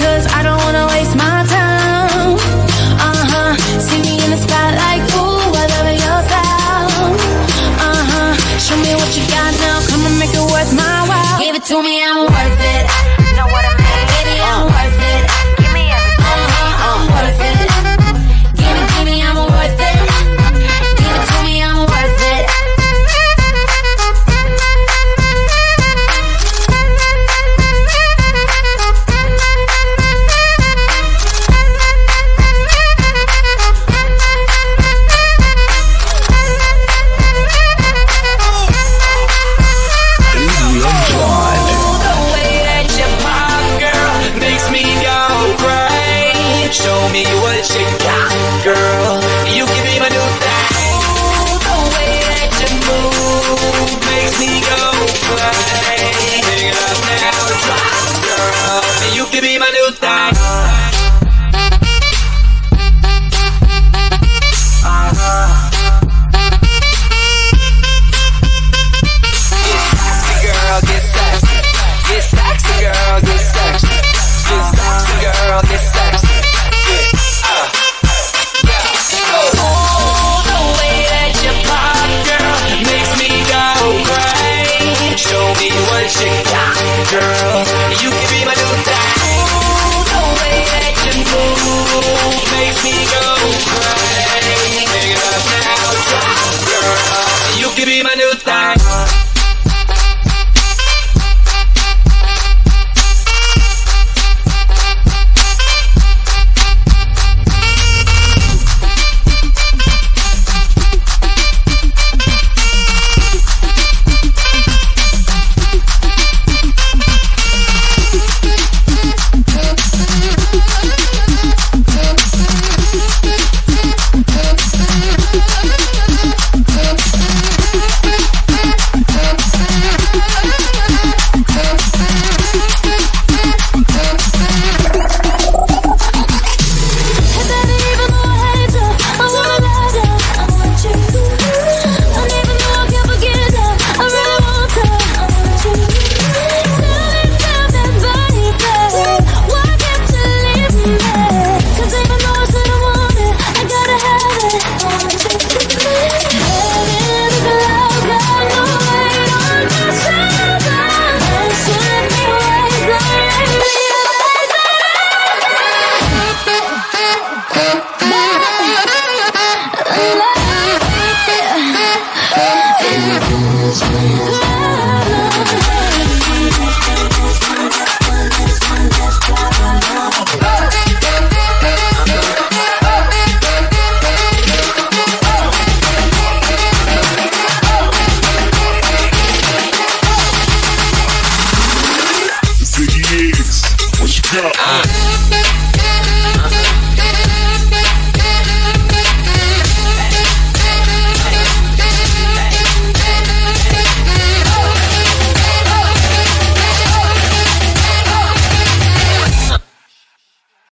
Cause I don't wanna waste my time. Uh huh. See me in the spotlight, ooh, whatever your style. Uh huh. Show me what you got now, come and make it worth my while. Give it to me, I'm go. Uh.